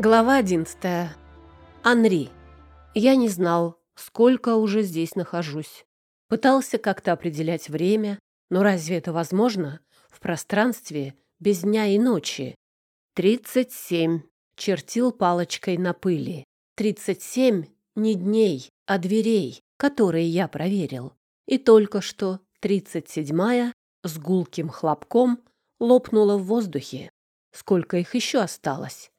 Глава 11. Анри. Я не знал, сколько уже здесь нахожусь. Пытался как-то определять время, но разве это возможно в пространстве без дня и ночи? Тридцать семь. Чертил палочкой на пыли. Тридцать семь не дней, а дверей, которые я проверил. И только что тридцать седьмая с гулким хлопком лопнула в воздухе. Сколько их еще осталось?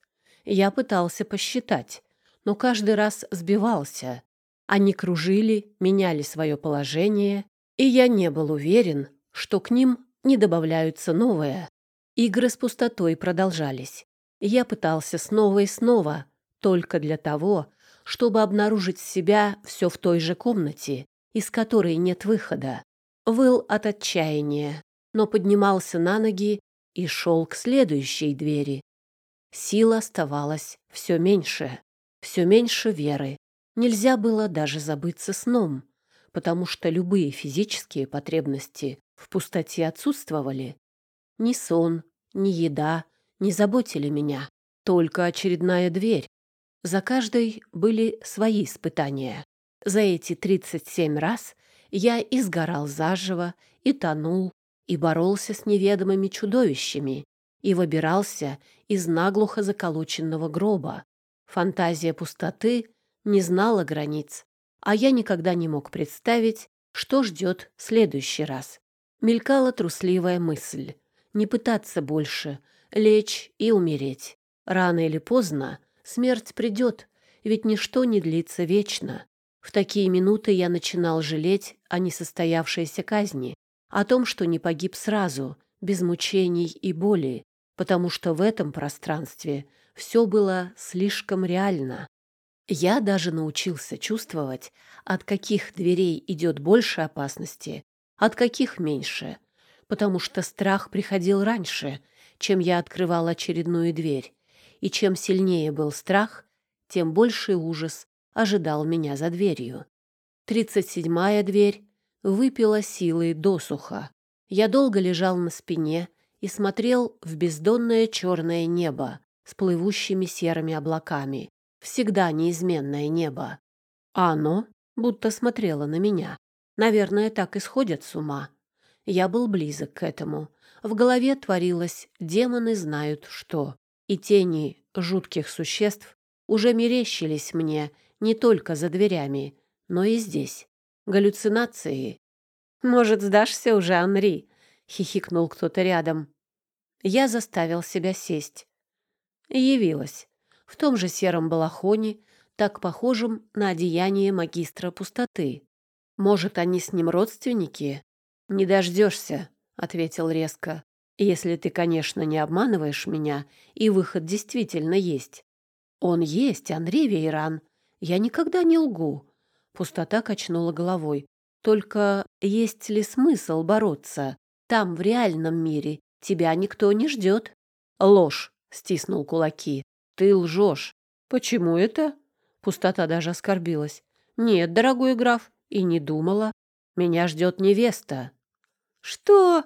Я пытался посчитать, но каждый раз сбивался. Они кружили, меняли свое положение, и я не был уверен, что к ним не добавляются новые. Игры с пустотой продолжались. Я пытался снова и снова, только для того, чтобы обнаружить себя все в той же комнате, из которой нет выхода. Выл от отчаяния, но поднимался на ноги и шел к следующей двери. Сил оставалось все меньше, все меньше веры. Нельзя было даже забыться сном, потому что любые физические потребности в пустоте отсутствовали. Ни сон, ни еда не заботили меня, только очередная дверь. За каждой были свои испытания. За эти 37 раз я изгорал заживо, и тонул, и боролся с неведомыми чудовищами, и выбирался из наглухо заколоченного гроба. Фантазия пустоты не знала границ, а я никогда не мог представить, что ждет в следующий раз. Мелькала трусливая мысль — не пытаться больше, лечь и умереть. Рано или поздно смерть придет, ведь ничто не длится вечно. В такие минуты я начинал жалеть о несостоявшейся казни, о том, что не погиб сразу, без мучений и боли, потому что в этом пространстве все было слишком реально. Я даже научился чувствовать, от каких дверей идет больше опасности, от каких меньше, потому что страх приходил раньше, чем я открывал очередную дверь, и чем сильнее был страх, тем больший ужас ожидал меня за дверью. Тридцать седьмая дверь выпила силой досуха. Я долго лежал на спине, и смотрел в бездонное черное небо с плывущими серыми облаками. Всегда неизменное небо. А оно будто смотрело на меня. Наверное, так и сходят с ума. Я был близок к этому. В голове творилось «демоны знают что». И тени жутких существ уже мерещились мне не только за дверями, но и здесь. Галлюцинации. «Может, сдашься уже, Анри?» — хихикнул кто-то рядом. Я заставил себя сесть. Явилась. В том же сером балахоне, так похожем на одеяние магистра пустоты. Может, они с ним родственники? «Не дождешься», — ответил резко. «Если ты, конечно, не обманываешь меня, и выход действительно есть». «Он есть, Андрей Вейран. Я никогда не лгу». Пустота качнула головой. «Только есть ли смысл бороться? Там, в реальном мире, тебя никто не ждет. Ложь, стиснул кулаки. Ты лжешь. Почему это? Пустота даже оскорбилась. Нет, дорогой граф, и не думала. Меня ждет невеста. Что?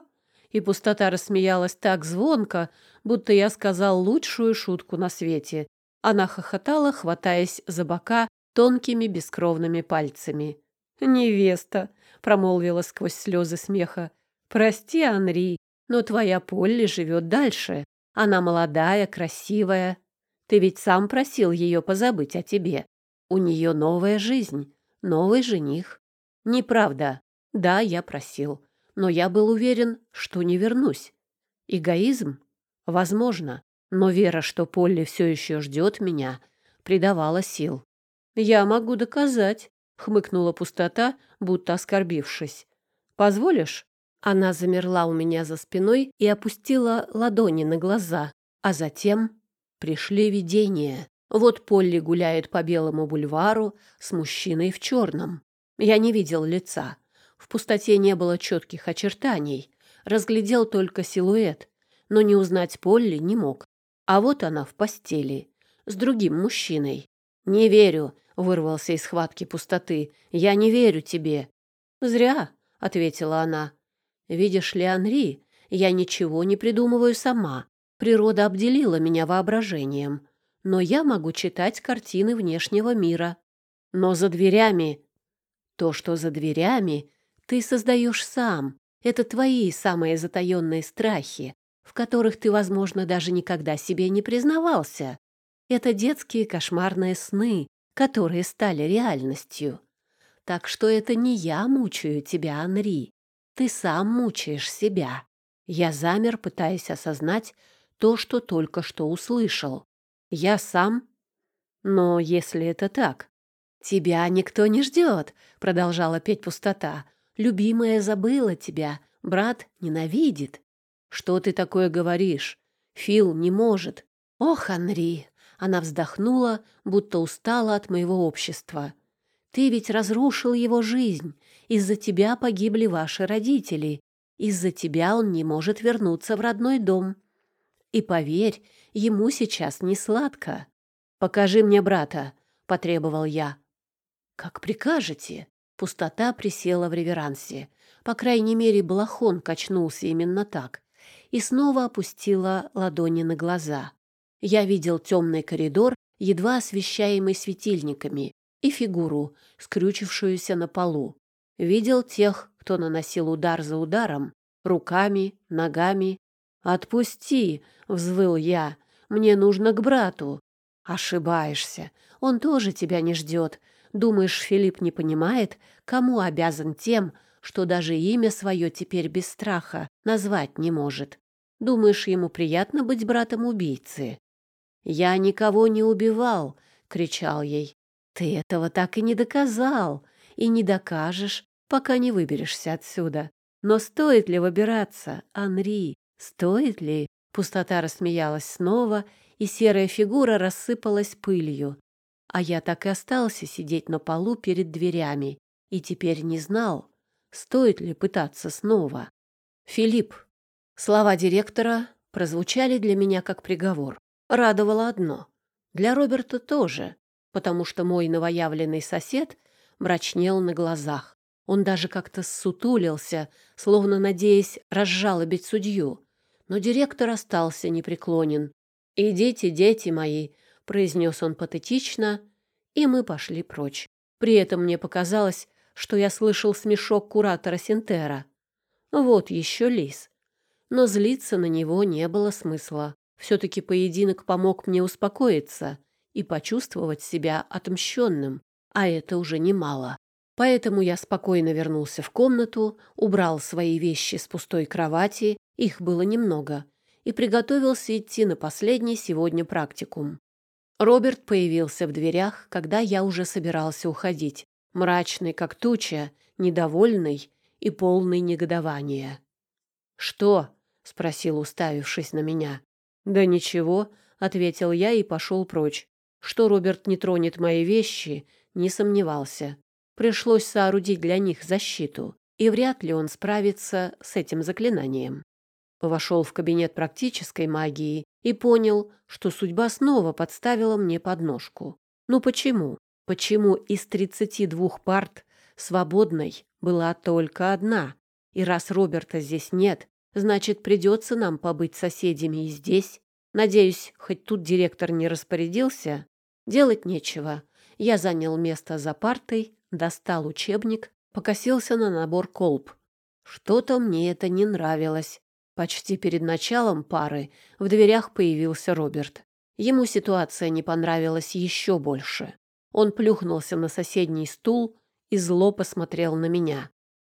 И пустота рассмеялась так звонко, будто я сказал лучшую шутку на свете. Она хохотала, хватаясь за бока тонкими бескровными пальцами. «Невеста!» — промолвила сквозь слезы смеха. Прости, Анри, но твоя Полли живет дальше. Она молодая, красивая. Ты ведь сам просил ее позабыть о тебе. У нее новая жизнь, новый жених. Неправда. Да, я просил. Но я был уверен, что не вернусь. Эгоизм? Возможно. Но вера, что Полли все еще ждет меня, придавала сил. «Я могу доказать», — хмыкнула пустота, будто оскорбившись. «Позволишь?» Она замерла у меня за спиной и опустила ладони на глаза. А затем пришли видения. Вот Полли гуляет по белому бульвару с мужчиной в черном. Я не видел лица. В пустоте не было четких очертаний. Разглядел только силуэт, но не узнать Полли не мог. А вот она в постели с другим мужчиной. «Не верю», — вырвался из схватки пустоты. «Я не верю тебе». «Зря», — ответила она. Видишь ли, Анри, я ничего не придумываю сама. Природа обделила меня воображением. но я могу читать картины внешнего мира. Но за дверями... То, что за дверями, ты создаешь сам. Это твои самые затаенные страхи, в которых ты, возможно, даже никогда себе не признавался. Это детские кошмарные сны, которые стали реальностью. Так что это не я мучаю тебя, Анри. Ты сам мучаешь себя. Я замер, пытаясь осознать то, что только что услышал. Я сам? Но если это так... «Тебя никто не ждет», — продолжала петь пустота. «Любимая забыла тебя, брат ненавидит». «Что ты такое говоришь? Фил не может». «Ох, Анри!» — она вздохнула, будто устала от моего общества. «Ты ведь разрушил его жизнь. Из-за тебя погибли ваши родители. Из-за тебя он не может вернуться в родной дом. И поверь, ему сейчас не сладко. Покажи мне брата, потребовал я. Как прикажете? Пустота присела в реверансе. По крайней мере, балахон качнулся именно так. И снова опустила ладони на глаза. Я видел темный коридор, едва освещаемый светильниками, и фигуру, скрючившуюся на полу. Видел тех, кто наносил удар за ударом, руками, ногами, «Отпусти!» — взвыл я. «Мне нужно к брату». «Ошибаешься. Он тоже тебя не ждет. Думаешь, Филипп не понимает, кому обязан тем, что даже имя свое теперь без страха назвать не может? Думаешь, ему приятно быть братом убийцы?» «Я никого не убивал!» — кричал ей. «Ты этого так и не доказал, и не докажешь, пока не выберешься отсюда. Но стоит ли выбираться, Анри? Стоит ли? Пустота рассмеялась снова, и серая фигура рассыпалась пылью. А я так и остался сидеть на полу перед дверями и теперь не знал, стоит ли пытаться снова. Филипп. Слова директора прозвучали для меня как приговор. Радовало одно. Для Роберта тоже, потому что мой новоявленный сосед мрачнел на глазах. Он даже как-то ссутулился, словно надеясь разжалобить судью но директор остался непреклонен. «Идите, дети мои», — произнес он патетично, и мы пошли прочь. При этом мне показалось, что я слышал смешок куратора Синтера. Вот еще лис. Но злиться на него не было смысла. Все-таки поединок помог мне успокоиться и почувствовать себя отмщенным, а это уже немало. Поэтому я спокойно вернулся в комнату, убрал свои вещи с пустой кровати их было немного, и приготовился идти на последний сегодня практикум. Роберт появился в дверях, когда я уже собирался уходить, мрачный, как туча, недовольный и полный негодования. «Что?» — спросил, уставившись на меня. «Да ничего», — ответил я и пошел прочь. Что Роберт не тронет мои вещи, не сомневался. Пришлось соорудить для них защиту, и вряд ли он справится с этим заклинанием вошел в кабинет практической магии и понял, что судьба снова подставила мне подножку. Ну почему? Почему из 32 парт свободной была только одна? И раз Роберта здесь нет, значит, придется нам побыть соседями и здесь. Надеюсь, хоть тут директор не распорядился. Делать нечего. Я занял место за партой, достал учебник, покосился на набор колб. Что-то мне это не нравилось. Почти перед началом пары в дверях появился Роберт. Ему ситуация не понравилась еще больше. Он плюхнулся на соседний стул и зло посмотрел на меня.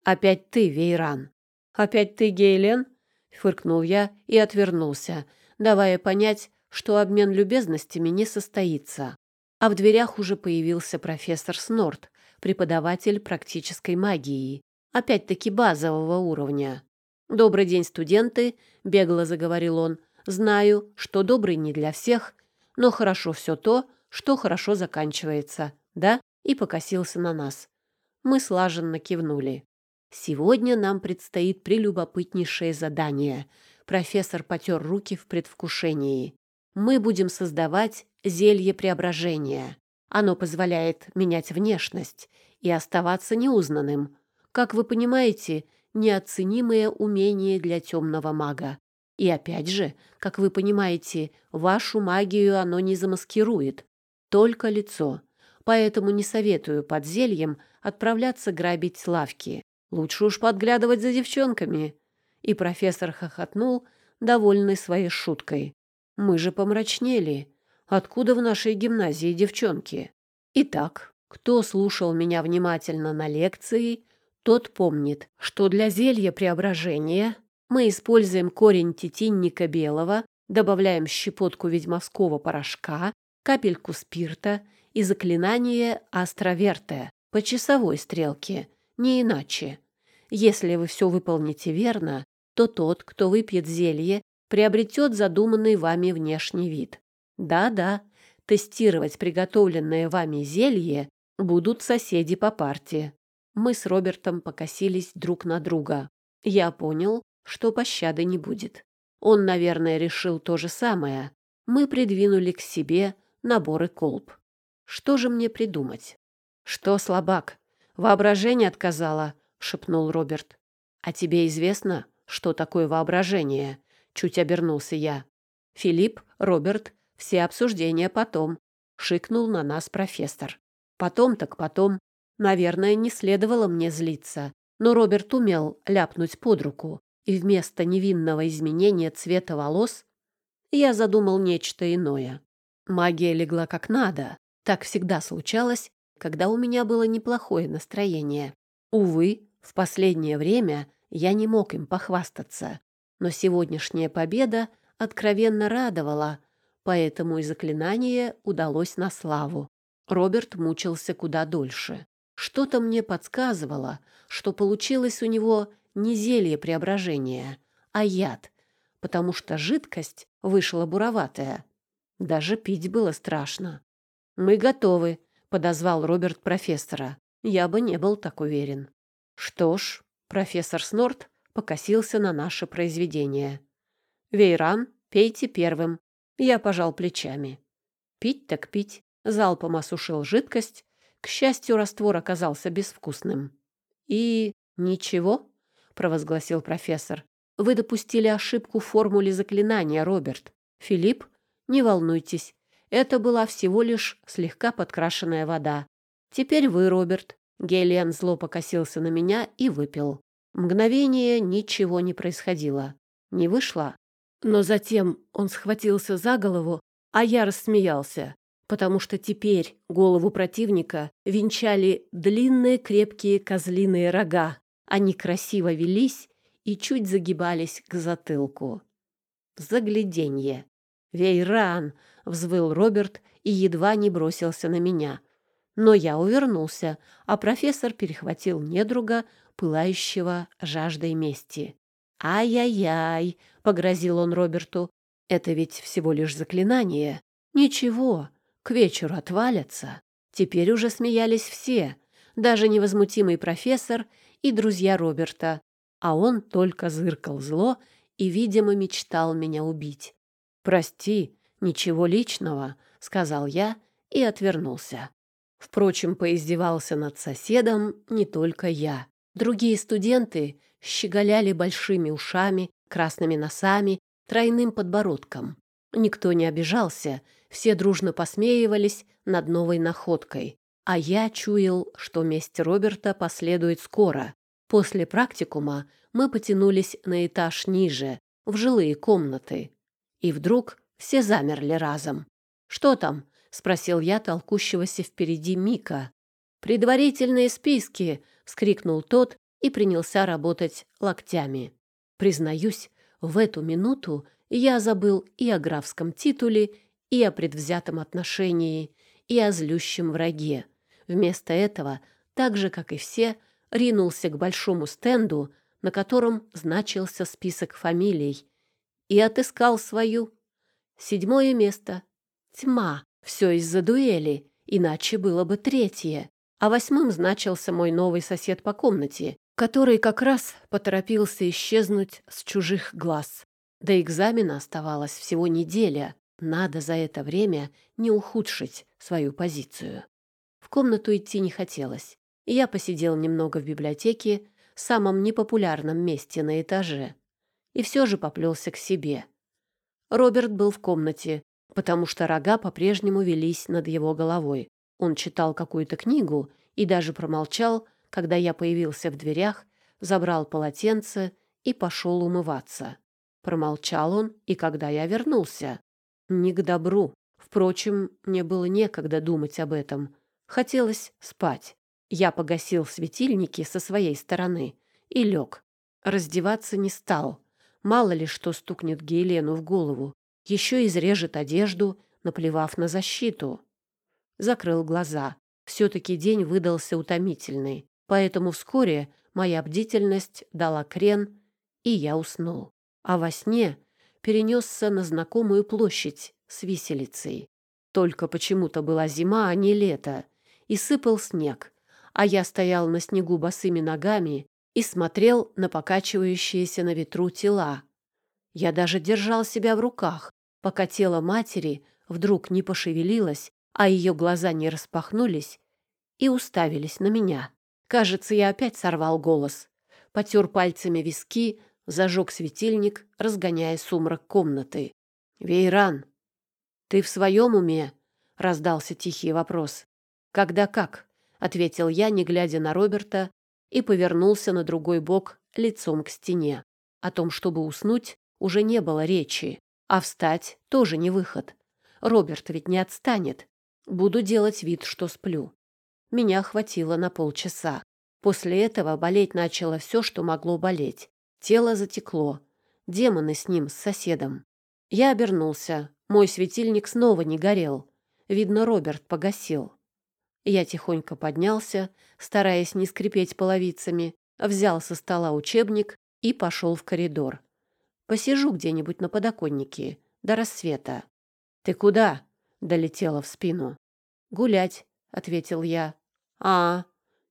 «Опять ты, Вейран!» «Опять ты, Гейлен?» — фыркнул я и отвернулся, давая понять, что обмен любезностями не состоится. А в дверях уже появился профессор Снорт, преподаватель практической магии, опять-таки базового уровня. «Добрый день, студенты», — бегло заговорил он. «Знаю, что добрый не для всех, но хорошо все то, что хорошо заканчивается, да?» И покосился на нас. Мы слаженно кивнули. «Сегодня нам предстоит прелюбопытнейшее задание». Профессор потер руки в предвкушении. «Мы будем создавать зелье преображения. Оно позволяет менять внешность и оставаться неузнанным. Как вы понимаете, неоценимое умение для темного мага. И опять же, как вы понимаете, вашу магию оно не замаскирует, только лицо. Поэтому не советую под зельем отправляться грабить лавки. Лучше уж подглядывать за девчонками. И профессор хохотнул, довольный своей шуткой. Мы же помрачнели. Откуда в нашей гимназии девчонки? Итак, кто слушал меня внимательно на лекции, тот помнит, что для зелья преображения мы используем корень тетинника белого, добавляем щепотку ведьмовского порошка, капельку спирта и заклинание астроверте по часовой стрелке, не иначе. Если вы все выполните верно, то тот, кто выпьет зелье, приобретет задуманный вами внешний вид. Да-да, тестировать приготовленное вами зелье будут соседи по парте. Мы с Робертом покосились друг на друга. Я понял, что пощады не будет. Он, наверное, решил то же самое. Мы придвинули к себе наборы колб. Что же мне придумать? Что, слабак, воображение отказало, шепнул Роберт. А тебе известно, что такое воображение? Чуть обернулся я. Филипп, Роберт, все обсуждения потом. Шикнул на нас профессор. Потом так потом. Наверное, не следовало мне злиться. Но Роберт умел ляпнуть под руку, и вместо невинного изменения цвета волос я задумал нечто иное. Магия легла как надо. Так всегда случалось, когда у меня было неплохое настроение. Увы, в последнее время я не мог им похвастаться. Но сегодняшняя победа откровенно радовала, поэтому и заклинание удалось на славу. Роберт мучился куда дольше. Что-то мне подсказывало, что получилось у него не зелье преображения, а яд, потому что жидкость вышла буроватая. Даже пить было страшно. «Мы готовы», — подозвал Роберт профессора. Я бы не был так уверен. Что ж, профессор Снорт покосился на наше произведение. «Вейран, пейте первым». Я пожал плечами. Пить так пить. Залпом осушил жидкость. К счастью, раствор оказался безвкусным. «И ничего?» — провозгласил профессор. «Вы допустили ошибку в формуле заклинания, Роберт. Филипп, не волнуйтесь, это была всего лишь слегка подкрашенная вода. Теперь вы, Роберт». Гелиан зло покосился на меня и выпил. Мгновение ничего не происходило. Не вышло. Но затем он схватился за голову, а я рассмеялся, потому что теперь голову противника венчали длинные крепкие козлиные рога. Они красиво велись и чуть загибались к затылку. Загляденье. «Вейран!» — взвыл Роберт и едва не бросился на меня. Но я увернулся, а профессор перехватил недруга, пылающего жаждой мести. «Ай-яй-яй!» — погрозил он Роберту. «Это ведь всего лишь заклинание. Ничего, к вечеру отвалятся». Теперь уже смеялись все, даже невозмутимый профессор и друзья Роберта, а он только зыркал зло и, видимо, мечтал меня убить. «Прости, ничего личного», — сказал я и отвернулся. Впрочем, поиздевался над соседом не только я. Другие студенты щеголяли большими ушами, красными носами, тройным подбородком. Никто не обижался, все дружно посмеивались над новой находкой. А я чуял, что месть Роберта последует скоро. После практикума мы потянулись на этаж ниже, в жилые комнаты. И вдруг все замерли разом. «Что там?» — спросил я толкущегося впереди Мика. «Предварительные списки!» — вскрикнул тот и принялся работать локтями. Признаюсь, в эту минуту я забыл и о графском титуле, и о предвзятом отношении, и о злющем враге. Вместо этого, так же, как и все, ринулся к большому стенду, на котором значился список фамилий, и отыскал свою. Седьмое место. Тьма. Все из-за дуэли, иначе было бы третье. А восьмым значился мой новый сосед по комнате, который как раз поторопился исчезнуть с чужих глаз. До экзамена оставалось всего неделя. Надо за это время не ухудшить свою позицию. В комнату идти не хотелось. Я посидел немного в библиотеке, самом непопулярном месте на этаже. и все же поплелся к себе. Роберт был в комнате, потому что рога по-прежнему велись над его головой. Он читал какую-то книгу и даже промолчал, когда я появился в дверях, забрал полотенце и пошел умываться. Промолчал он и когда я вернулся. Не к добру. Впрочем, мне было некогда думать об этом. Хотелось спать. Я погасил светильники со своей стороны и лег. Раздеваться не стал. Мало ли что стукнет Гелену в голову. Еще изрежет одежду, наплевав на защиту. Закрыл глаза. Все-таки день выдался утомительный, поэтому вскоре моя бдительность дала крен, и я уснул. А во сне перенесся на знакомую площадь с виселицей. Только почему-то была зима, а не лето, и сыпал снег, а я стоял на снегу босыми ногами и смотрел на покачивающиеся на ветру тела. Я даже держал себя в руках, пока тело матери вдруг не пошевелилось, а ее глаза не распахнулись и уставились на меня. Кажется, я опять сорвал голос. Потер пальцами виски, зажег светильник, разгоняя сумрак комнаты. «Вейран, ты в своем уме?» — раздался тихий вопрос. «Когда как?» — ответил я, не глядя на Роберта, и повернулся на другой бок лицом к стене. О том, чтобы уснуть, уже не было речи, а встать тоже не выход. Роберт ведь не отстанет. Буду делать вид, что сплю. Меня хватило на полчаса. После этого болеть начало все, что могло болеть. Тело затекло. Демоны с ним, с соседом. Я обернулся. Мой светильник снова не горел. Видно, Роберт погасил. Я тихонько поднялся, стараясь не скрипеть половицами, взял со стола учебник и пошел в коридор. Посижу где-нибудь на подоконнике до рассвета. «Ты куда?» — долетела в спину. «Гулять», — ответил я. «А,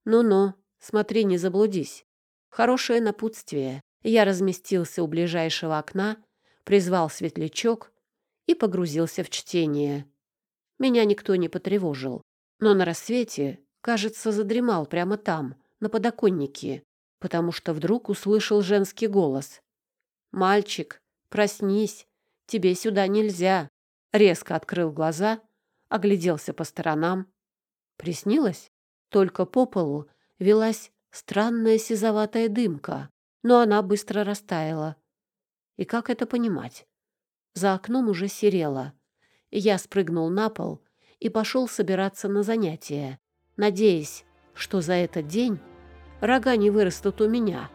ну-ну, смотри, не заблудись. Хорошее напутствие». Я разместился у ближайшего окна, призвал светлячок и погрузился в чтение. Меня никто не потревожил, но на рассвете, кажется, задремал прямо там, на подоконнике, потому что вдруг услышал женский голос. «Мальчик, проснись, тебе сюда нельзя». Резко открыл глаза, огляделся по сторонам. Приснилось? Только по полу велась странная сизоватая дымка, но она быстро растаяла. И как это понимать? За окном уже серело. Я спрыгнул на пол и пошел собираться на занятия, надеясь, что за этот день рога не вырастут у меня —